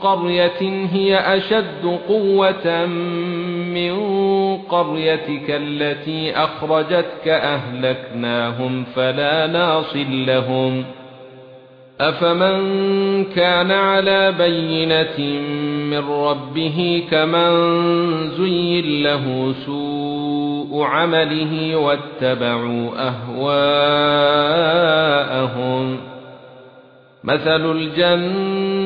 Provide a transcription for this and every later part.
قرية هي أشد قوة من قريتك التي أخرجتك أهلكناهم فلا ناصر لهم. أفمن كان على بينة من ربه كمن زين له سوء عمله واتبعوا أهواءهم. مثل الجنة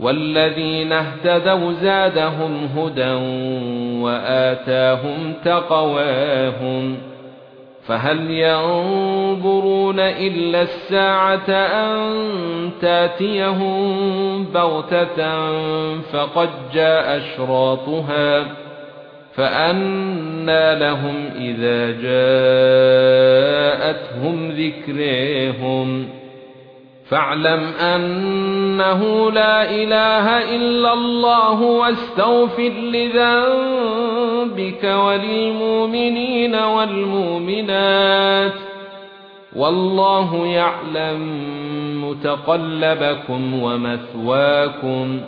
والذين اهتدوا زادهم هدى وآتاهم تقواهم فهل ينظرون إلا الساعة أن تأتيهم بغتة فقد جاء أشراطها فأنى لهم إذا جاءتهم ذكرهم فاعلم أنه لا إله إلا الله واستغفر لذنبك وللمؤمنين والمؤمنات والله يعلم متقلبكم ومثواكم